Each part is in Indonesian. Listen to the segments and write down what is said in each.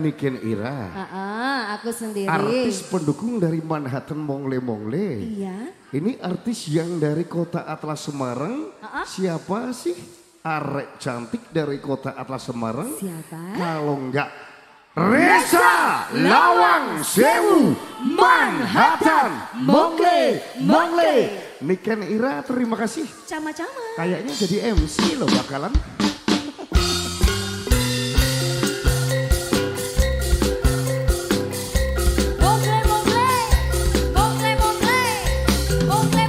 Niken Ira. Uh -uh, aku sendiri. Artis pendukung dari Manhattan Mongle Mongle. Iya. Ini artis yang dari kota Atlas Semarang. Uh -uh. Siapa sih? Arek cantik dari kota Atlas Semarang. Siapa? Kalau enggak Reza Lawang Sewu Manhattan Mongle Mongle. Niken Ira terima kasih. Cama-cama. Kayaknya jadi MC loh bakalan. Oh,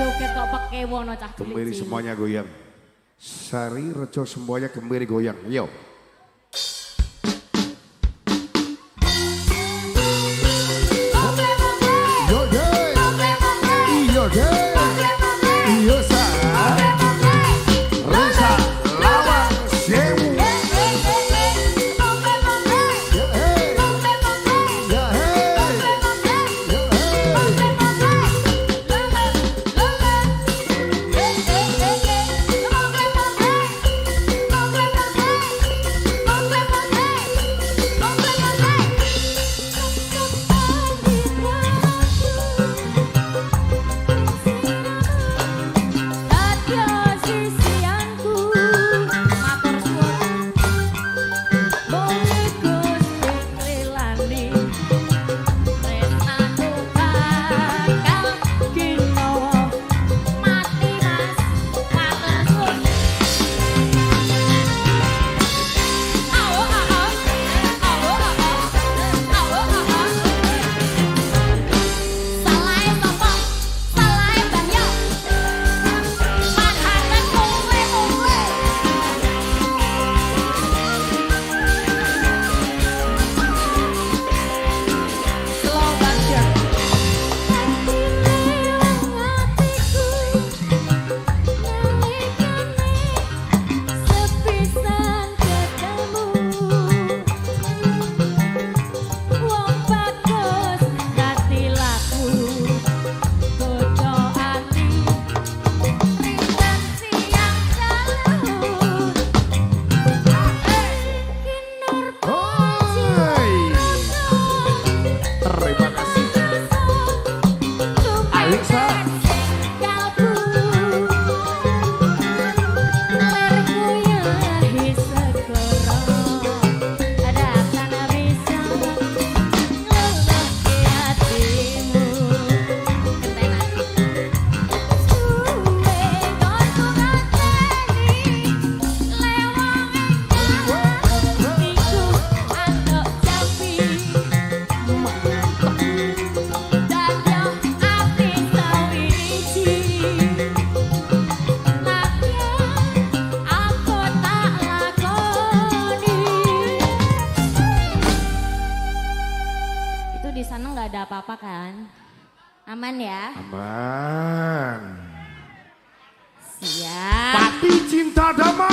joget kok pakai wono cah Kemiri semuanya goyang. Sari rejo semuanya kembali goyang. Yo. Nggak ada apa-apa kan? Aman ya? Aman. Siap. Pati cinta damai.